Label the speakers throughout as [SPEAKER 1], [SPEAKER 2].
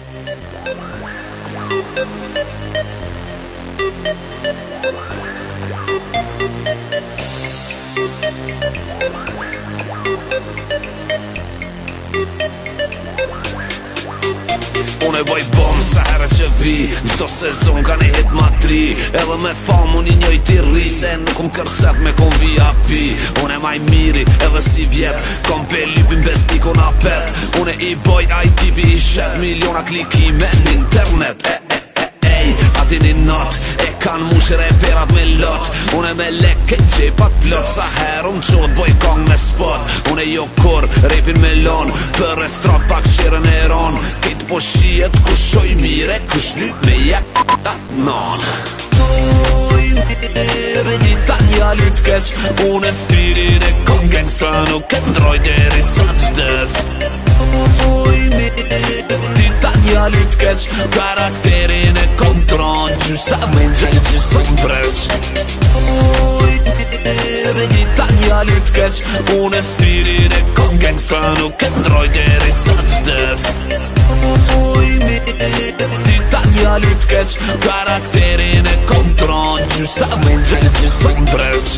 [SPEAKER 1] Thank you. me boj bom Se herë që vi Zdo sezon ka një hit ma tri Edhe me fam unë i njoj ti rri Se nuk më um kërset me kon VIP api Unë e maj miri edhe si vjet Kom pe lypin besti ku apet Unë e i boj a i tipi i shet Miliona klikime në internet E e e e e Ati një not E kanë mushere e perat me lot Unë e me leke që plot Sa herë unë qot boj kong me spot Unë e jo kur repin me lon Për e strat pak qire në eron po shiet ku shoj mire kush lyp me jak ta non Tuj mire një ta një lyp keq Unë e stirin e kon gangsta nuk e ndroj deri sa të vdes Tuj mire një ta një lyp keq Karakterin e kontron që sa me njën që së mbrez Tuj një ta keq Unë e stirin e kon nuk e ndroj deri sa të vdes skeç Karakterin e kontron që sa më në gjithë që së më dresh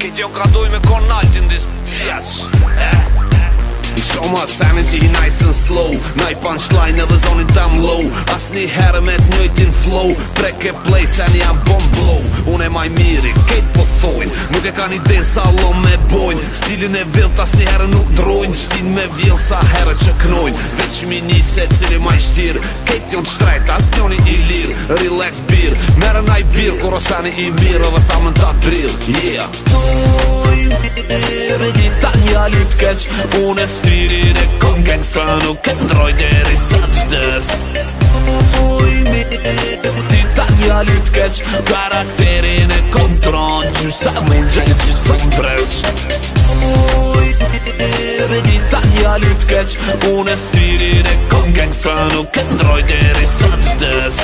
[SPEAKER 1] Këtë jo ka doj me konalt në disë pjaq Shoma sanity i nice and slow Naj punchline edhe zonin tam low As një herë me të njëjtin flow Prek e play se një jam bom blow Unë e maj miri, kejt po thojnë Nuk e ka një den sa lom me bojnë Stilin e vilt as një herë nuk drojnë Shtin me vilt sa herë që kënojnë qëmi një se cili ma i shtirë Kejt njën të shtrejt, as një i lirë Relax beer, merë në i birë Kur osani i mirë dhe famën të brilë Yeah Uj, mirë, një ta një alit keq Unë e stirin e kon gangsta Nuk e ndroj deri sa të vdes Uj, mirë, një ta një alit keq Karakterin e kontron Gjusa me një gjithë gjithë së mbrës Uj, një ta një alit keq Unë stilin e kon gangsta nuk e ndroj deri sa të vdes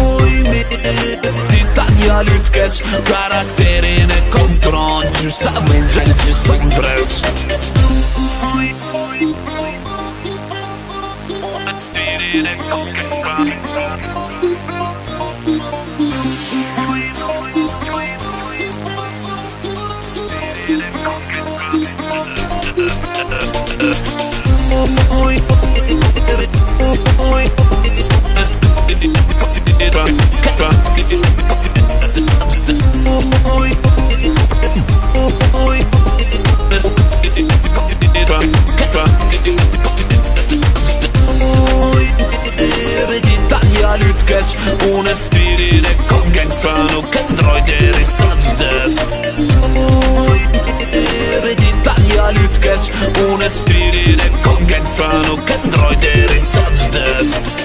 [SPEAKER 1] Uj, mi, ti ta një alut keq Karakterin e kon tron Gju sa me në gjelë që së në dres Uj, uj, uj, uj, uj, uj, uj, uj, uj, uj, uj, uj, uj, uj, uj, uj, uj, Oh, ihr geht nach ihr lit catch ohne spiriten kommt ganz fern und treu der satt der Oh, ihr geht